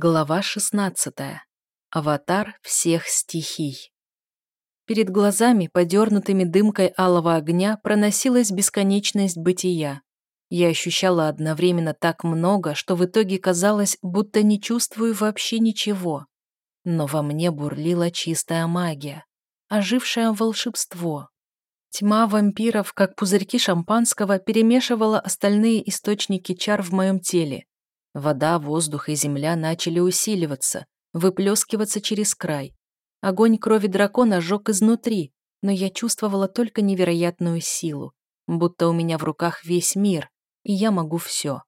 Глава 16. Аватар всех стихий. Перед глазами, подернутыми дымкой алого огня, проносилась бесконечность бытия. Я ощущала одновременно так много, что в итоге казалось, будто не чувствую вообще ничего. Но во мне бурлила чистая магия, ожившее волшебство. Тьма вампиров, как пузырьки шампанского, перемешивала остальные источники чар в моем теле, Вода, воздух и земля начали усиливаться, выплескиваться через край. Огонь крови дракона сжег изнутри, но я чувствовала только невероятную силу, будто у меня в руках весь мир, и я могу все.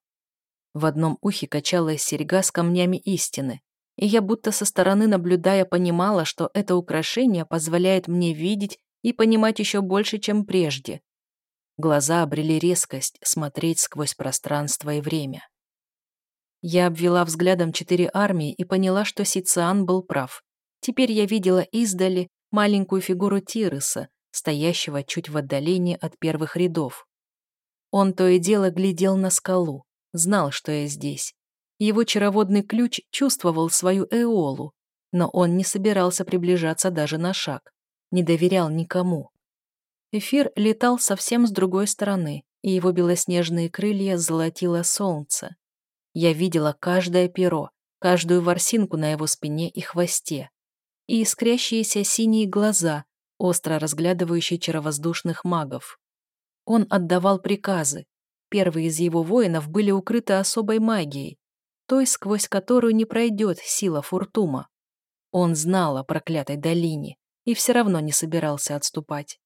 В одном ухе качалась серьга с камнями истины, и я будто со стороны наблюдая понимала, что это украшение позволяет мне видеть и понимать еще больше, чем прежде. Глаза обрели резкость смотреть сквозь пространство и время. Я обвела взглядом четыре армии и поняла, что Сициан был прав. Теперь я видела издали маленькую фигуру Тиреса, стоящего чуть в отдалении от первых рядов. Он то и дело глядел на скалу, знал, что я здесь. Его чароводный ключ чувствовал свою эолу, но он не собирался приближаться даже на шаг, не доверял никому. Эфир летал совсем с другой стороны, и его белоснежные крылья золотило солнце. Я видела каждое перо, каждую ворсинку на его спине и хвосте. И искрящиеся синие глаза, остро разглядывающие чаровоздушных магов. Он отдавал приказы. Первые из его воинов были укрыты особой магией, той, сквозь которую не пройдет сила Фуртума. Он знал о проклятой долине и все равно не собирался отступать.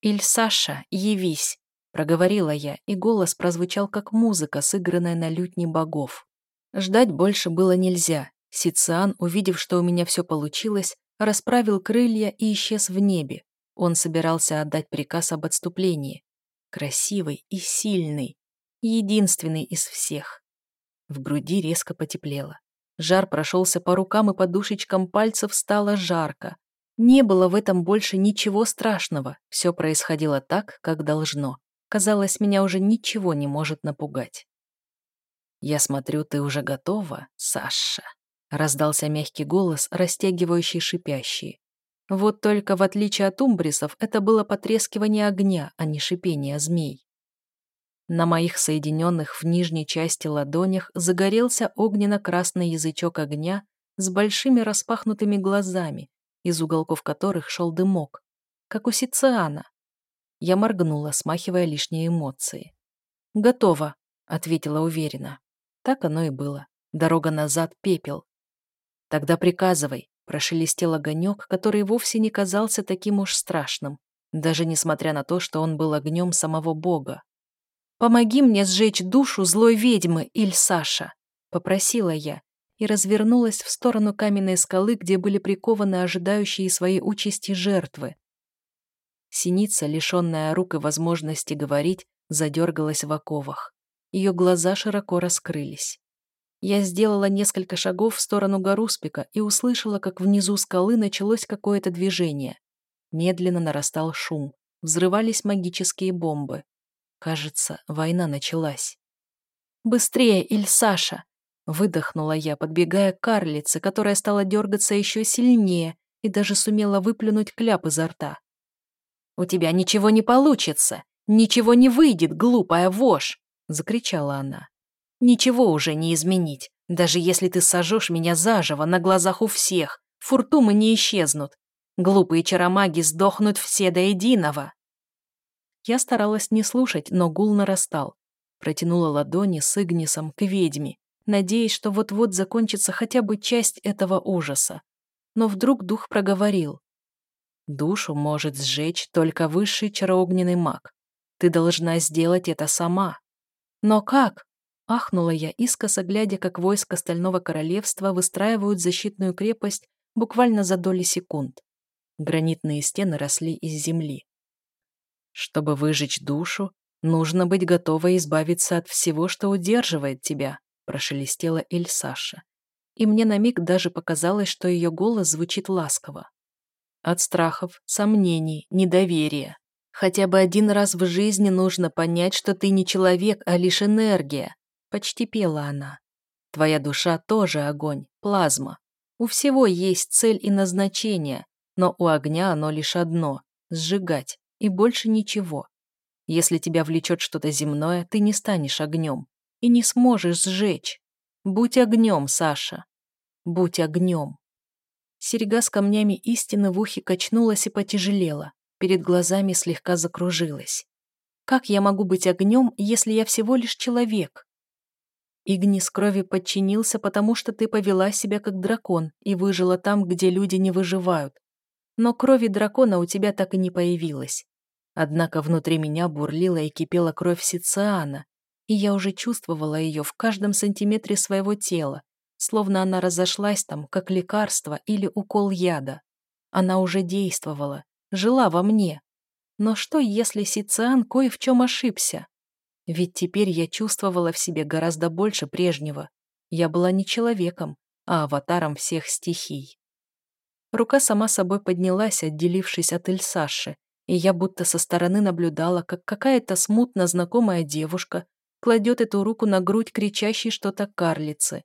«Иль Саша, явись!» Проговорила я, и голос прозвучал как музыка, сыгранная на лютне богов. Ждать больше было нельзя. Сициан, увидев, что у меня все получилось, расправил крылья и исчез в небе. Он собирался отдать приказ об отступлении. Красивый и сильный. Единственный из всех. В груди резко потеплело. Жар прошелся по рукам и подушечкам пальцев стало жарко. Не было в этом больше ничего страшного. Все происходило так, как должно. Казалось, меня уже ничего не может напугать. «Я смотрю, ты уже готова, Саша», — раздался мягкий голос, растягивающий шипящий. Вот только в отличие от умбрисов, это было потрескивание огня, а не шипение змей. На моих соединенных в нижней части ладонях загорелся огненно-красный язычок огня с большими распахнутыми глазами, из уголков которых шел дымок, как у Сициана. Я моргнула, смахивая лишние эмоции. «Готово», — ответила уверенно. Так оно и было. Дорога назад — пепел. «Тогда приказывай», — прошелестел огонек, который вовсе не казался таким уж страшным, даже несмотря на то, что он был огнем самого Бога. «Помоги мне сжечь душу злой ведьмы, Иль Саша», — попросила я, и развернулась в сторону каменной скалы, где были прикованы ожидающие своей участи жертвы. Синица, лишенная рук и возможности говорить, задергалась в оковах. Ее глаза широко раскрылись. Я сделала несколько шагов в сторону Гаруспика и услышала, как внизу скалы началось какое-то движение. Медленно нарастал шум. Взрывались магические бомбы. Кажется, война началась. «Быстрее, Ильсаша!» Выдохнула я, подбегая к карлице, которая стала дергаться еще сильнее и даже сумела выплюнуть кляп изо рта. «У тебя ничего не получится! Ничего не выйдет, глупая вошь!» — закричала она. «Ничего уже не изменить, даже если ты сожжешь меня заживо на глазах у всех, фуртумы не исчезнут. Глупые чаромаги сдохнут все до единого!» Я старалась не слушать, но гул нарастал. Протянула ладони с Игнисом к ведьме, надеясь, что вот-вот закончится хотя бы часть этого ужаса. Но вдруг дух проговорил. Душу может сжечь только высший чароогненный маг. Ты должна сделать это сама. Но как? Ахнула я, искоса глядя, как войско Стального Королевства выстраивают защитную крепость буквально за доли секунд. Гранитные стены росли из земли. Чтобы выжечь душу, нужно быть готовой избавиться от всего, что удерживает тебя, прошелестела Эль Саша. И мне на миг даже показалось, что ее голос звучит ласково. От страхов, сомнений, недоверия. Хотя бы один раз в жизни нужно понять, что ты не человек, а лишь энергия. Почти пела она. Твоя душа тоже огонь, плазма. У всего есть цель и назначение, но у огня оно лишь одно – сжигать, и больше ничего. Если тебя влечет что-то земное, ты не станешь огнем и не сможешь сжечь. Будь огнем, Саша. Будь огнем. Серега с камнями истины в ухе качнулась и потяжелела, перед глазами слегка закружилась. Как я могу быть огнем, если я всего лишь человек? Игнис крови подчинился, потому что ты повела себя как дракон и выжила там, где люди не выживают. Но крови дракона у тебя так и не появилось. Однако внутри меня бурлила и кипела кровь Сициана, и я уже чувствовала ее в каждом сантиметре своего тела, словно она разошлась там, как лекарство или укол яда. Она уже действовала, жила во мне. Но что, если Сициан кое в чем ошибся? Ведь теперь я чувствовала в себе гораздо больше прежнего. Я была не человеком, а аватаром всех стихий. Рука сама собой поднялась, отделившись от Эльсаши, и я будто со стороны наблюдала, как какая-то смутно знакомая девушка кладет эту руку на грудь кричащей что-то карлицы.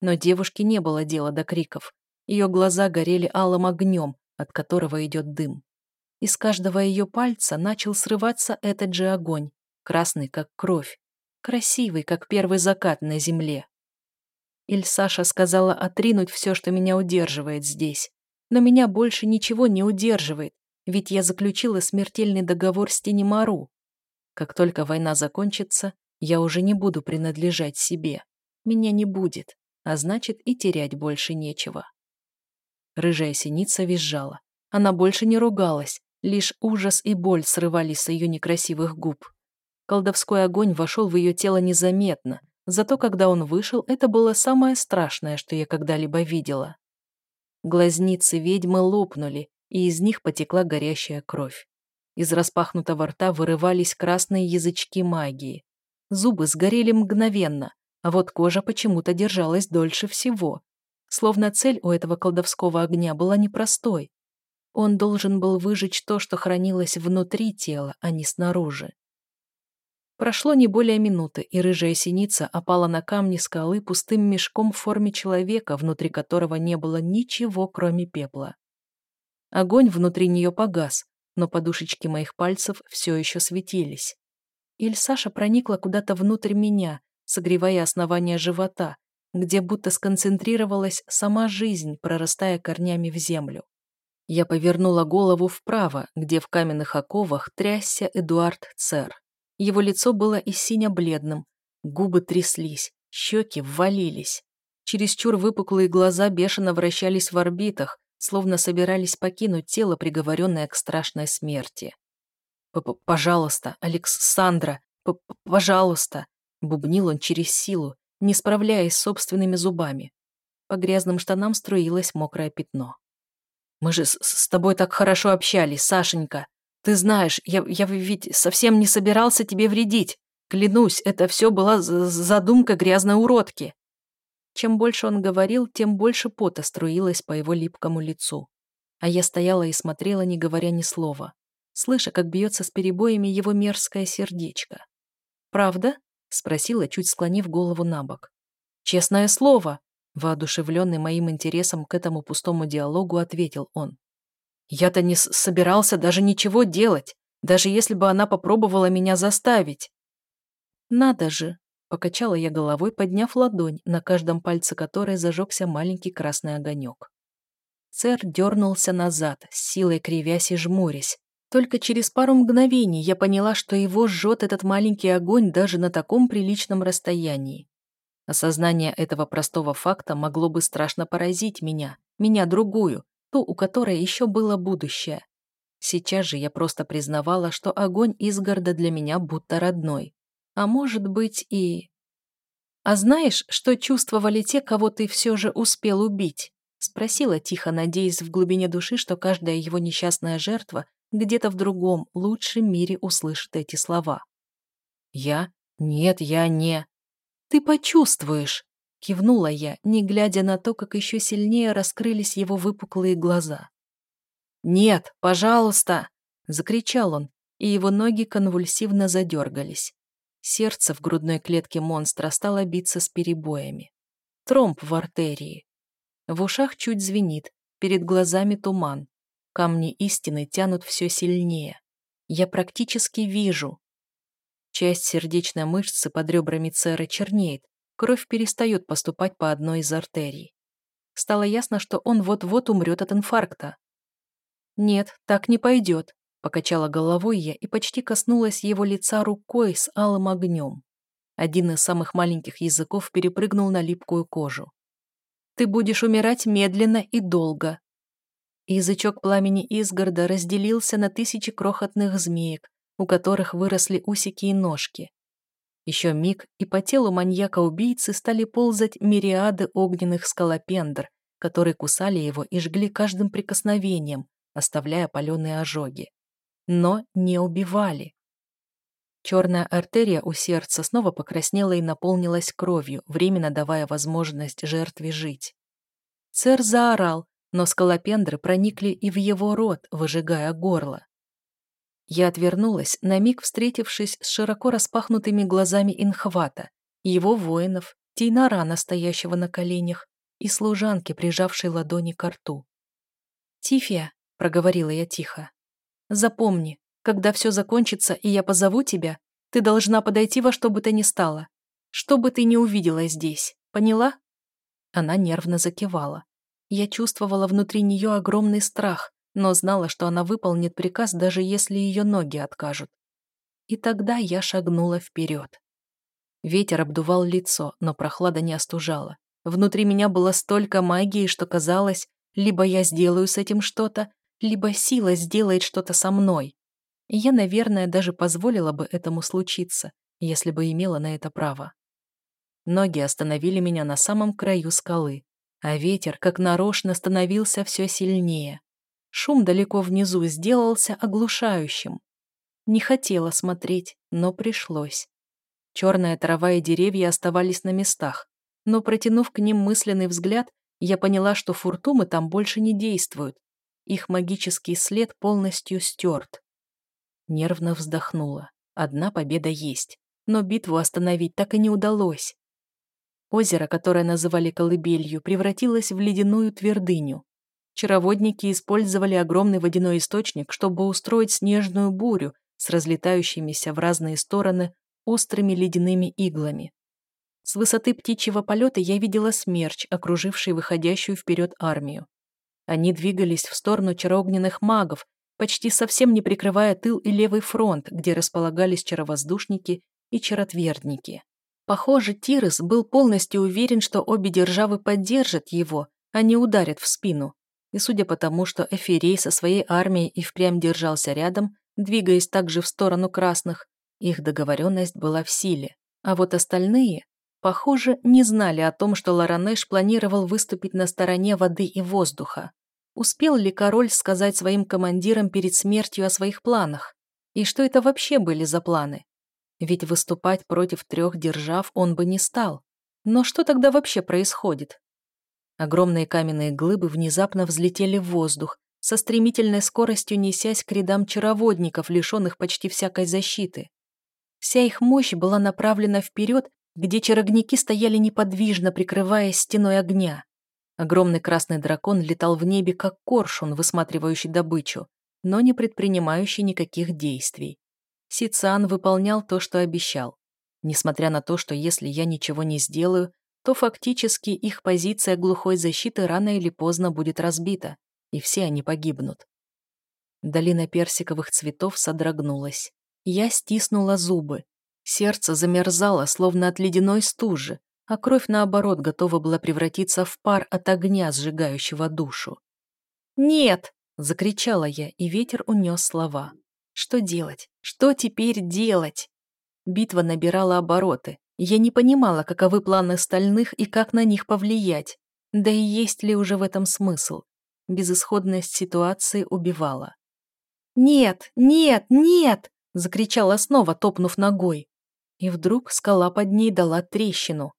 Но девушке не было дела до криков. Ее глаза горели алым огнем, от которого идет дым. Из каждого ее пальца начал срываться этот же огонь, красный, как кровь, красивый, как первый закат на земле. Иль Саша сказала отринуть все, что меня удерживает здесь. Но меня больше ничего не удерживает, ведь я заключила смертельный договор с Тенемару. Как только война закончится, я уже не буду принадлежать себе. Меня не будет, а значит и терять больше нечего. Рыжая синица визжала. Она больше не ругалась, лишь ужас и боль срывались с ее некрасивых губ. Колдовской огонь вошел в ее тело незаметно, зато когда он вышел, это было самое страшное, что я когда-либо видела. Глазницы ведьмы лопнули, и из них потекла горящая кровь. Из распахнутого рта вырывались красные язычки магии. Зубы сгорели мгновенно, а вот кожа почему-то держалась дольше всего. Словно цель у этого колдовского огня была непростой. Он должен был выжечь то, что хранилось внутри тела, а не снаружи. Прошло не более минуты, и рыжая синица опала на камни скалы пустым мешком в форме человека, внутри которого не было ничего, кроме пепла. Огонь внутри нее погас, но подушечки моих пальцев все еще светились. Иль Саша проникла куда-то внутрь меня, согревая основание живота, где будто сконцентрировалась сама жизнь, прорастая корнями в землю. Я повернула голову вправо, где в каменных оковах трясся Эдуард Цер. Его лицо было и сине-бледным, губы тряслись, щеки ввалились. Чересчур выпуклые глаза бешено вращались в орбитах, словно собирались покинуть тело, приговоренное к страшной смерти. «Пожалуйста, Александра, пожалуйста!» Бубнил он через силу, не справляясь с собственными зубами. По грязным штанам струилось мокрое пятно. «Мы же с, с тобой так хорошо общались, Сашенька. Ты знаешь, я, я ведь совсем не собирался тебе вредить. Клянусь, это все была задумка грязной уродки. Чем больше он говорил, тем больше пота струилось по его липкому лицу. А я стояла и смотрела, не говоря ни слова, слыша, как бьется с перебоями его мерзкое сердечко. «Правда?» — спросила, чуть склонив голову на бок. «Честное слово!» — воодушевленный моим интересом к этому пустому диалогу, ответил он. «Я-то не собирался даже ничего делать, даже если бы она попробовала меня заставить». «Надо же!» Покачала я головой, подняв ладонь, на каждом пальце которой зажегся маленький красный огонек. Цер дернулся назад, с силой кривясь и жмурясь. Только через пару мгновений я поняла, что его жжет этот маленький огонь даже на таком приличном расстоянии. Осознание этого простого факта могло бы страшно поразить меня, меня другую, ту, у которой еще было будущее. Сейчас же я просто признавала, что огонь Изгарда для меня будто родной. А может быть и... «А знаешь, что чувствовали те, кого ты все же успел убить?» Спросила тихо, надеясь в глубине души, что каждая его несчастная жертва где-то в другом, лучшем мире услышит эти слова. «Я? Нет, я не...» «Ты почувствуешь!» Кивнула я, не глядя на то, как еще сильнее раскрылись его выпуклые глаза. «Нет, пожалуйста!» — закричал он, и его ноги конвульсивно задергались. Сердце в грудной клетке монстра стало биться с перебоями. Тромб в артерии. В ушах чуть звенит, перед глазами туман. Камни истины тянут все сильнее. Я практически вижу. Часть сердечной мышцы под ребрами Церы чернеет, кровь перестает поступать по одной из артерий. Стало ясно, что он вот-вот умрет от инфаркта. «Нет, так не пойдет», — покачала головой я и почти коснулась его лица рукой с алым огнем. Один из самых маленьких языков перепрыгнул на липкую кожу. «Ты будешь умирать медленно и долго». Язычок пламени изгорода разделился на тысячи крохотных змеек, у которых выросли усики и ножки. Еще миг, и по телу маньяка-убийцы стали ползать мириады огненных скалопендр, которые кусали его и жгли каждым прикосновением, оставляя паленые ожоги. Но не убивали. Черная артерия у сердца снова покраснела и наполнилась кровью, временно давая возможность жертве жить. Цер заорал, но скалопендры проникли и в его рот, выжигая горло. Я отвернулась, на миг встретившись с широко распахнутыми глазами Инхвата, его воинов, Тейнара, стоящего на коленях, и служанки, прижавшей ладони к рту. «Тифия», — проговорила я тихо, — «запомни, когда все закончится и я позову тебя, ты должна подойти во что бы то ни стало, что бы ты ни увидела здесь, поняла?» Она нервно закивала. Я чувствовала внутри нее огромный страх, но знала, что она выполнит приказ, даже если ее ноги откажут. И тогда я шагнула вперед. Ветер обдувал лицо, но прохлада не остужала. Внутри меня было столько магии, что казалось, либо я сделаю с этим что-то, либо сила сделает что-то со мной. Я, наверное, даже позволила бы этому случиться, если бы имела на это право. Ноги остановили меня на самом краю скалы, а ветер, как нарочно, становился все сильнее. Шум далеко внизу сделался оглушающим. Не хотела смотреть, но пришлось. Черная трава и деревья оставались на местах, но, протянув к ним мысленный взгляд, я поняла, что фуртумы там больше не действуют. Их магический след полностью стерт. Нервно вздохнула. Одна победа есть, но битву остановить так и не удалось. Озеро, которое называли колыбелью, превратилось в ледяную твердыню. Чароводники использовали огромный водяной источник, чтобы устроить снежную бурю с разлетающимися в разные стороны острыми ледяными иглами. С высоты птичьего полета я видела смерч, окруживший выходящую вперед армию. Они двигались в сторону чароогненных магов, почти совсем не прикрывая тыл и левый фронт, где располагались чаровоздушники и чаротвердники. Похоже, Тирес был полностью уверен, что обе державы поддержат его, а не ударят в спину и судя по тому, что Эфирей со своей армией и впрямь держался рядом, двигаясь также в сторону красных, их договоренность была в силе. А вот остальные, похоже, не знали о том, что Ларанеш планировал выступить на стороне воды и воздуха. Успел ли король сказать своим командирам перед смертью о своих планах? И что это вообще были за планы? Ведь выступать против трех держав он бы не стал. Но что тогда вообще происходит? Огромные каменные глыбы внезапно взлетели в воздух, со стремительной скоростью несясь к рядам чароводников, лишенных почти всякой защиты. Вся их мощь была направлена вперед, где чарогники стояли неподвижно, прикрываясь стеной огня. Огромный красный дракон летал в небе, как коршун, высматривающий добычу, но не предпринимающий никаких действий. Сициан выполнял то, что обещал. Несмотря на то, что если я ничего не сделаю, то фактически их позиция глухой защиты рано или поздно будет разбита, и все они погибнут. Долина персиковых цветов содрогнулась. Я стиснула зубы. Сердце замерзало, словно от ледяной стужи, а кровь, наоборот, готова была превратиться в пар от огня, сжигающего душу. «Нет!» — закричала я, и ветер унес слова. «Что делать? Что теперь делать?» Битва набирала обороты. Я не понимала, каковы планы стальных и как на них повлиять. Да и есть ли уже в этом смысл? Безысходность ситуации убивала. «Нет, нет, нет!» — закричала снова, топнув ногой. И вдруг скала под ней дала трещину.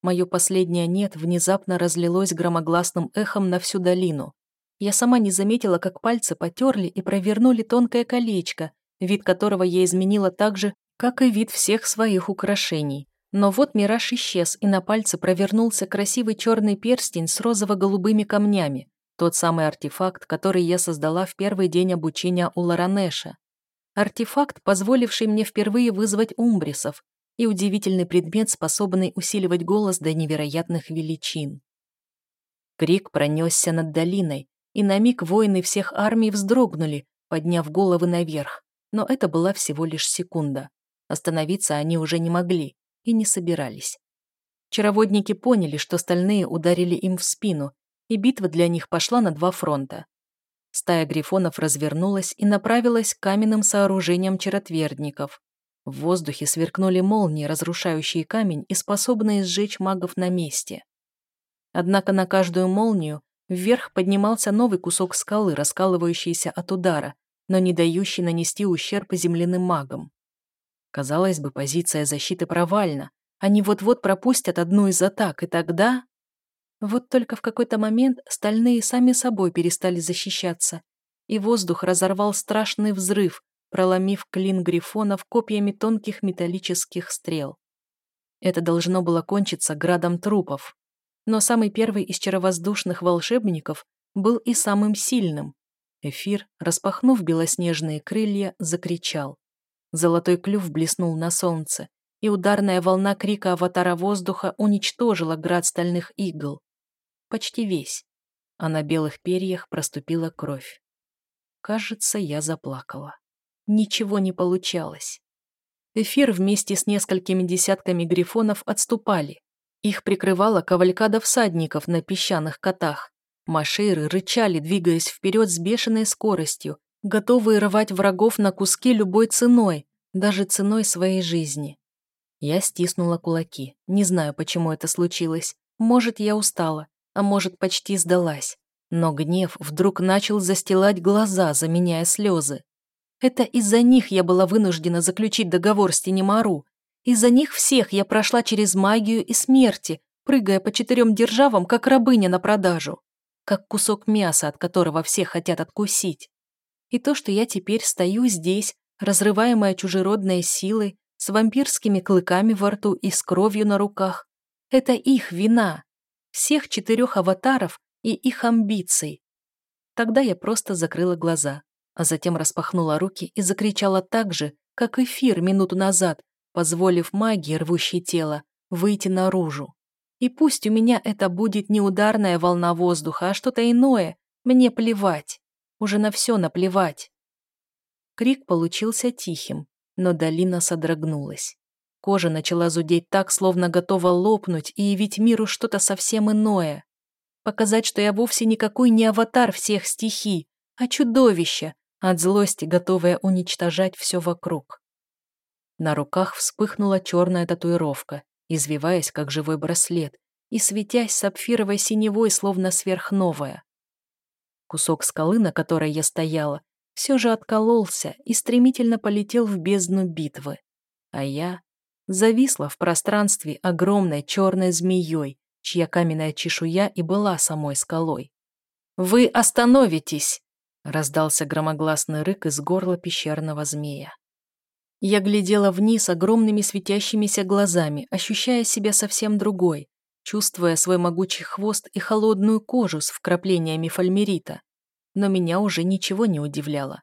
Мое последнее «нет» внезапно разлилось громогласным эхом на всю долину. Я сама не заметила, как пальцы потерли и провернули тонкое колечко, вид которого я изменила так же, как и вид всех своих украшений Но вот мираж исчез, и на пальце провернулся красивый черный перстень с розово-голубыми камнями, тот самый артефакт, который я создала в первый день обучения у Ларанеша. Артефакт, позволивший мне впервые вызвать умбрисов, и удивительный предмет, способный усиливать голос до невероятных величин. Крик пронесся над долиной, и на миг воины всех армий вздрогнули, подняв головы наверх, но это была всего лишь секунда. Остановиться они уже не могли и не собирались. Чароводники поняли, что стальные ударили им в спину, и битва для них пошла на два фронта. Стая грифонов развернулась и направилась к каменным сооружениям черотвердников. В воздухе сверкнули молнии, разрушающие камень и способные сжечь магов на месте. Однако на каждую молнию вверх поднимался новый кусок скалы, раскалывающийся от удара, но не дающий нанести ущерб земляным магам. Казалось бы, позиция защиты провальна. Они вот-вот пропустят одну из атак, и тогда... Вот только в какой-то момент стальные сами собой перестали защищаться, и воздух разорвал страшный взрыв, проломив клин грифонов копьями тонких металлических стрел. Это должно было кончиться градом трупов. Но самый первый из чаровоздушных волшебников был и самым сильным. Эфир, распахнув белоснежные крылья, закричал. Золотой клюв блеснул на солнце, и ударная волна крика аватара воздуха уничтожила град стальных игл. Почти весь. А на белых перьях проступила кровь. Кажется, я заплакала. Ничего не получалось. Эфир вместе с несколькими десятками грифонов отступали. Их прикрывала кавалькада всадников на песчаных котах. Маширы рычали, двигаясь вперед с бешеной скоростью, готовые рвать врагов на куски любой ценой, даже ценой своей жизни. Я стиснула кулаки. Не знаю, почему это случилось. Может, я устала, а может, почти сдалась. Но гнев вдруг начал застилать глаза, заменяя слезы. Это из-за них я была вынуждена заключить договор с Тенемару. Из-за них всех я прошла через магию и смерти, прыгая по четырем державам, как рабыня на продажу. Как кусок мяса, от которого все хотят откусить. И то, что я теперь стою здесь, разрываемая чужеродной силой, с вампирскими клыками во рту и с кровью на руках, это их вина. Всех четырех аватаров и их амбиций. Тогда я просто закрыла глаза, а затем распахнула руки и закричала так же, как эфир минуту назад, позволив магии, рвущей тело, выйти наружу. И пусть у меня это будет не ударная волна воздуха, а что-то иное, мне плевать. Уже на все наплевать. Крик получился тихим, но долина содрогнулась. Кожа начала зудеть так, словно готова лопнуть и явить миру что-то совсем иное. Показать, что я вовсе никакой не аватар всех стихий, а чудовище, от злости готовое уничтожать все вокруг. На руках вспыхнула черная татуировка, извиваясь, как живой браслет, и светясь сапфировой синевой, словно сверхновая. Кусок скалы, на которой я стояла, все же откололся и стремительно полетел в бездну битвы. А я зависла в пространстве огромной черной змеей, чья каменная чешуя и была самой скалой. «Вы остановитесь!» — раздался громогласный рык из горла пещерного змея. Я глядела вниз огромными светящимися глазами, ощущая себя совсем другой, чувствуя свой могучий хвост и холодную кожу с вкраплениями фольмерита. Но меня уже ничего не удивляло.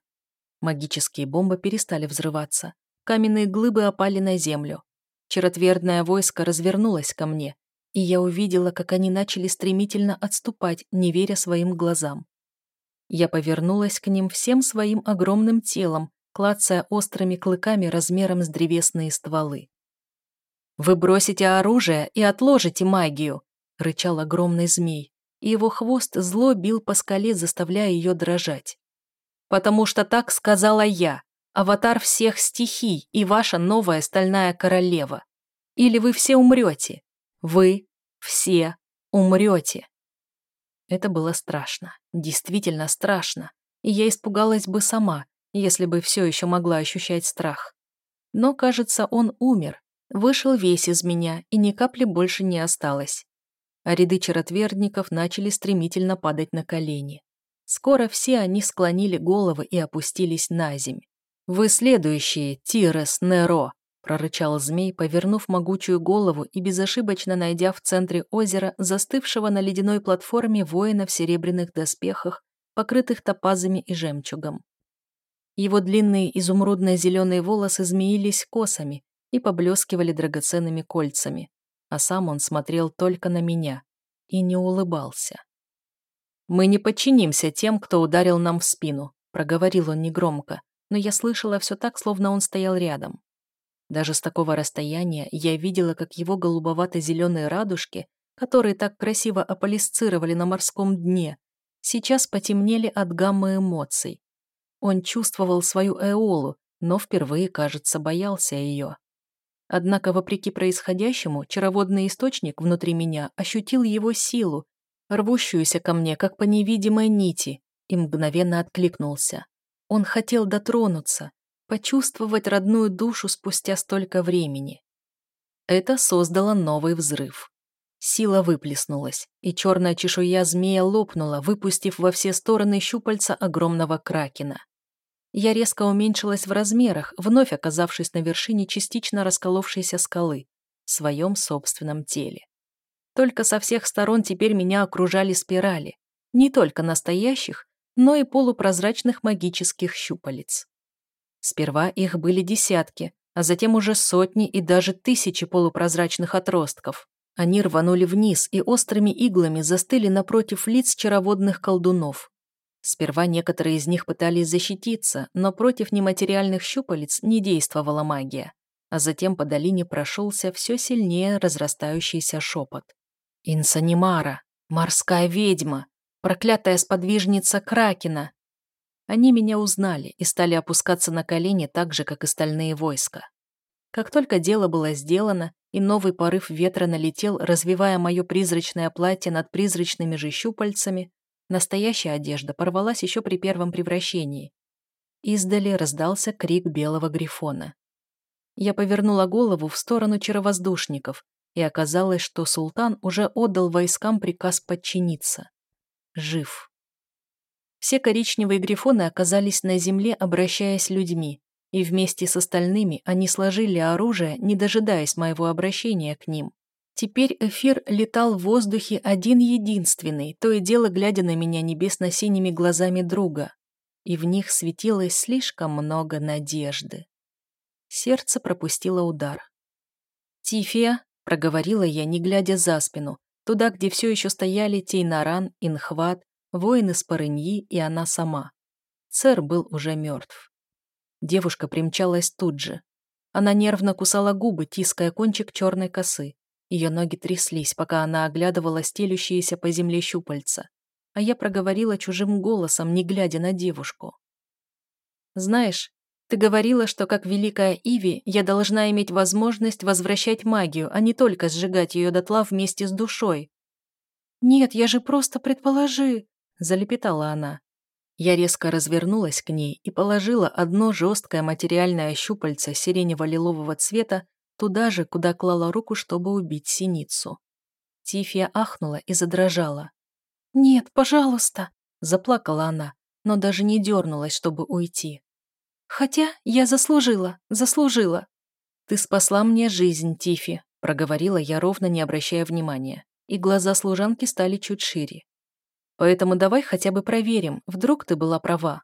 Магические бомбы перестали взрываться. Каменные глыбы опали на землю. Черотвердное войско развернулось ко мне, и я увидела, как они начали стремительно отступать, не веря своим глазам. Я повернулась к ним всем своим огромным телом, клацая острыми клыками размером с древесные стволы. «Вы бросите оружие и отложите магию!» — рычал огромный змей, и его хвост зло бил по скале, заставляя ее дрожать. «Потому что так сказала я, аватар всех стихий и ваша новая стальная королева. Или вы все умрете. Вы все умрете». Это было страшно, действительно страшно, и я испугалась бы сама, если бы все еще могла ощущать страх. Но, кажется, он умер, Вышел весь из меня, и ни капли больше не осталось. А ряды черотвердников начали стремительно падать на колени. Скоро все они склонили головы и опустились на земь. «Вы следующие, Тирес Неро!» прорычал змей, повернув могучую голову и безошибочно найдя в центре озера застывшего на ледяной платформе воина в серебряных доспехах, покрытых топазами и жемчугом. Его длинные изумрудно-зеленые волосы змеились косами и поблескивали драгоценными кольцами, а сам он смотрел только на меня и не улыбался. «Мы не подчинимся тем, кто ударил нам в спину», проговорил он негромко, но я слышала все так, словно он стоял рядом. Даже с такого расстояния я видела, как его голубовато-зеленые радужки, которые так красиво аполисцировали на морском дне, сейчас потемнели от гаммы эмоций. Он чувствовал свою эолу, но впервые, кажется, боялся ее. Однако, вопреки происходящему, чароводный источник внутри меня ощутил его силу, рвущуюся ко мне, как по невидимой нити, и мгновенно откликнулся. Он хотел дотронуться, почувствовать родную душу спустя столько времени. Это создало новый взрыв. Сила выплеснулась, и черная чешуя змея лопнула, выпустив во все стороны щупальца огромного кракена. Я резко уменьшилась в размерах, вновь оказавшись на вершине частично расколовшейся скалы, в своем собственном теле. Только со всех сторон теперь меня окружали спирали, не только настоящих, но и полупрозрачных магических щупалец. Сперва их были десятки, а затем уже сотни и даже тысячи полупрозрачных отростков. Они рванули вниз и острыми иглами застыли напротив лиц чароводных колдунов. Сперва некоторые из них пытались защититься, но против нематериальных щупалец не действовала магия. А затем по долине прошелся все сильнее разрастающийся шепот. «Инсанимара! Морская ведьма! Проклятая сподвижница Кракена! Они меня узнали и стали опускаться на колени так же, как и стальные войска. Как только дело было сделано, и новый порыв ветра налетел, развивая мое призрачное платье над призрачными же щупальцами, настоящая одежда порвалась еще при первом превращении. Издали раздался крик белого грифона. Я повернула голову в сторону чаровоздушников, и оказалось, что султан уже отдал войскам приказ подчиниться. Жив. Все коричневые грифоны оказались на земле, обращаясь людьми, и вместе с остальными они сложили оружие, не дожидаясь моего обращения к ним. Теперь эфир летал в воздухе один-единственный, то и дело глядя на меня небесно-синими глазами друга, и в них светилось слишком много надежды. Сердце пропустило удар. «Тифия», — проговорила я, не глядя за спину, туда, где все еще стояли Тейнаран, Инхват, воины с Парыньи и она сама. Цер был уже мертв. Девушка примчалась тут же. Она нервно кусала губы, тиская кончик черной косы. Ее ноги тряслись, пока она оглядывала стелющиеся по земле щупальца. А я проговорила чужим голосом, не глядя на девушку. «Знаешь, ты говорила, что как великая Иви я должна иметь возможность возвращать магию, а не только сжигать ее дотла вместе с душой». «Нет, я же просто предположи», залепетала она. Я резко развернулась к ней и положила одно жесткое материальное щупальце сиренево-лилового цвета туда же, куда клала руку, чтобы убить синицу. Тифия ахнула и задрожала. «Нет, пожалуйста!» – заплакала она, но даже не дернулась, чтобы уйти. «Хотя я заслужила, заслужила!» «Ты спасла мне жизнь, Тифи», – проговорила я ровно, не обращая внимания, и глаза служанки стали чуть шире. Поэтому давай хотя бы проверим, вдруг ты была права.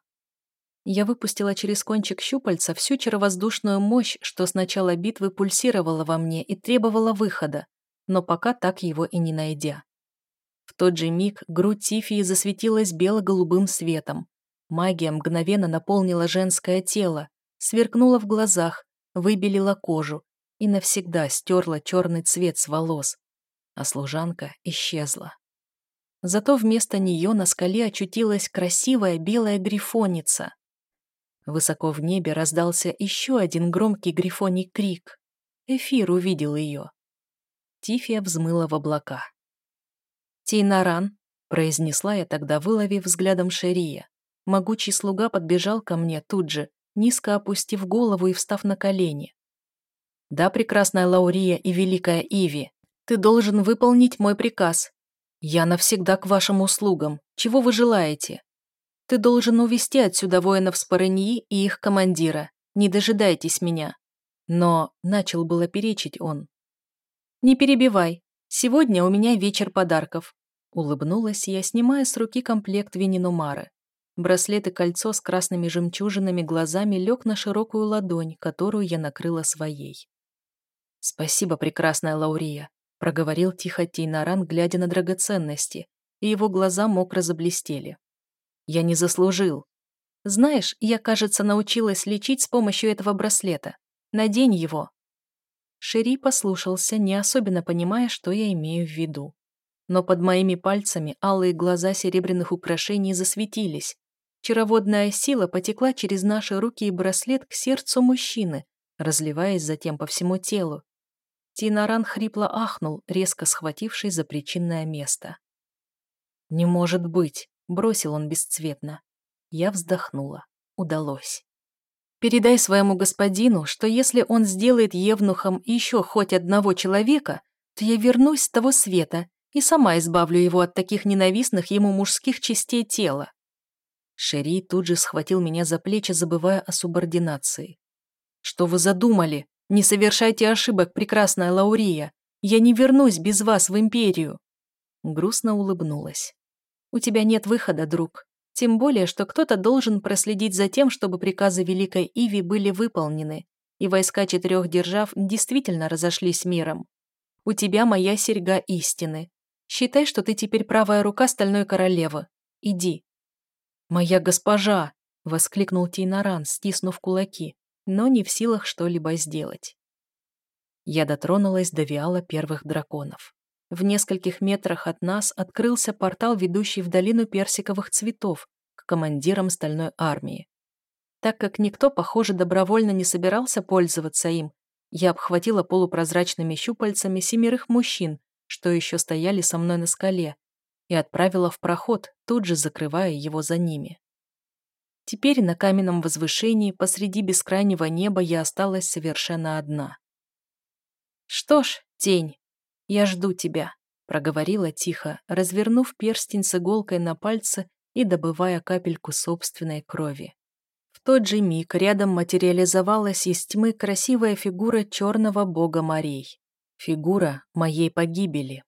Я выпустила через кончик щупальца всю чаровоздушную мощь, что с начала битвы пульсировала во мне и требовала выхода, но пока так его и не найдя. В тот же миг грудь Тифии засветилась бело-голубым светом. Магия мгновенно наполнила женское тело, сверкнула в глазах, выбелила кожу и навсегда стерла черный цвет с волос. А служанка исчезла. Зато вместо нее на скале очутилась красивая белая грифоница. Высоко в небе раздался еще один громкий грифоний крик. Эфир увидел ее. Тифия взмыла в облака. «Тейнаран», — произнесла я тогда, выловив взглядом Шерия. Могучий слуга подбежал ко мне тут же, низко опустив голову и встав на колени. «Да, прекрасная Лаурия и великая Иви, ты должен выполнить мой приказ, «Я навсегда к вашим услугам. Чего вы желаете?» «Ты должен увести отсюда воинов с Параньи и их командира. Не дожидайтесь меня». Но начал было перечить он. «Не перебивай. Сегодня у меня вечер подарков». Улыбнулась я, снимая с руки комплект Вининумары. Браслет и кольцо с красными жемчужинами глазами лег на широкую ладонь, которую я накрыла своей. «Спасибо, прекрасная Лаурия», — проговорил тихо Тейнаран, глядя на драгоценности, и его глаза мокро заблестели. «Я не заслужил. Знаешь, я, кажется, научилась лечить с помощью этого браслета. Надень его». Шери послушался, не особенно понимая, что я имею в виду. Но под моими пальцами алые глаза серебряных украшений засветились. Чароводная сила потекла через наши руки и браслет к сердцу мужчины, разливаясь затем по всему телу. Тинаран хрипло ахнул, резко схватившись за причинное место. «Не может быть!» — бросил он бесцветно. Я вздохнула. Удалось. «Передай своему господину, что если он сделает евнухом еще хоть одного человека, то я вернусь с того света и сама избавлю его от таких ненавистных ему мужских частей тела». Шери тут же схватил меня за плечи, забывая о субординации. «Что вы задумали? Не совершайте ошибок, прекрасная Лаурия. Я не вернусь без вас в Империю». Грустно улыбнулась. «У тебя нет выхода, друг. Тем более, что кто-то должен проследить за тем, чтобы приказы Великой Иви были выполнены, и войска четырех держав действительно разошлись миром. У тебя моя серьга истины. Считай, что ты теперь правая рука стальной королевы. Иди». «Моя госпожа!» — воскликнул Тейнаран, стиснув кулаки, но не в силах что-либо сделать. Я дотронулась до виала первых драконов. В нескольких метрах от нас открылся портал, ведущий в долину персиковых цветов, к командирам стальной армии. Так как никто, похоже, добровольно не собирался пользоваться им, я обхватила полупрозрачными щупальцами семерых мужчин, что еще стояли со мной на скале, и отправила в проход, тут же закрывая его за ними. Теперь на каменном возвышении посреди бескрайнего неба я осталась совершенно одна. «Что ж, тень, я жду тебя», — проговорила тихо, развернув перстень с иголкой на пальце и добывая капельку собственной крови. В тот же миг рядом материализовалась из тьмы красивая фигура черного бога морей. Фигура моей погибели.